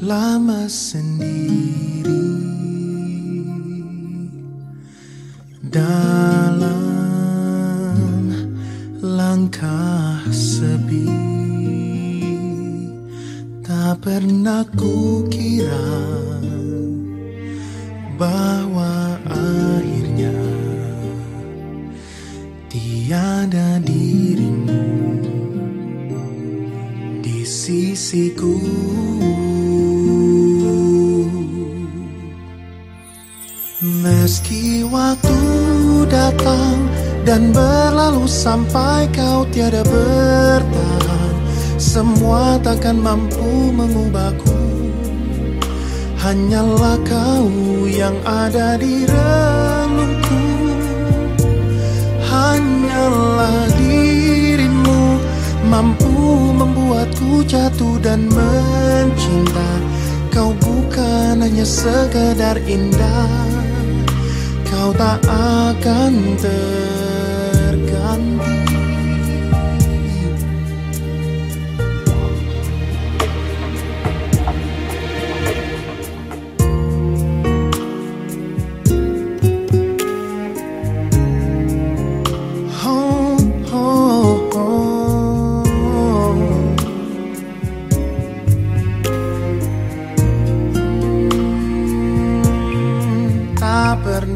Lama sendiri pernah kukira bahwa akhirnya tiada dirimu di sisiku. Meski waktu datang dan berlalu sampai kau tiada bertahan Semua takkan mampu mengubahku. Hanyalah kau yang ada di relungku. Hanyalah dirimu mampu membuatku jatuh dan mencinta. Kau bukan hanya sekedar indah. Kau tak akan terganti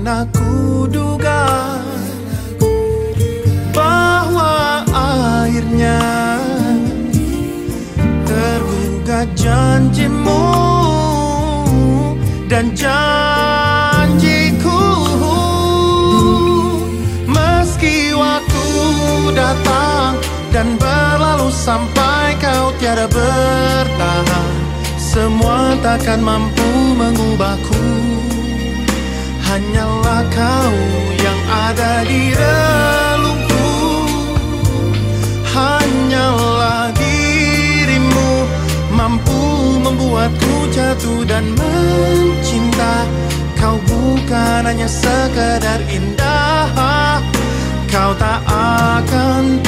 pernah kuduga bahwa akhirnya tergugat janjimu dan janjiku. Meski waktu datang dan berlalu sampai kau tiada bertahan semua takkan mampu mengubahku Hanyalah kau yang ada di relungku. Hanyalah dirimu Mampu membuatku jatuh dan mencinta. Kau bukan hanya sekedar indah. Kau tak akan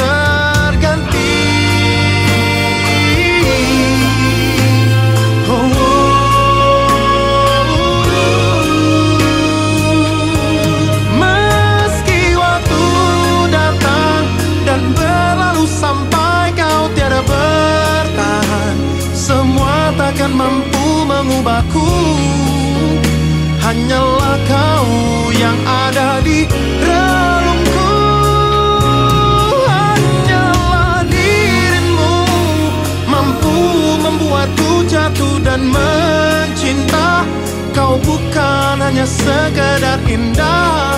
takkan mampu mengubahku. Hanyalah kau yang ada di relungku. Hanyalah dirimu mampu membuatku jatuh dan mencinta. Kau bukan hanya sekedar indah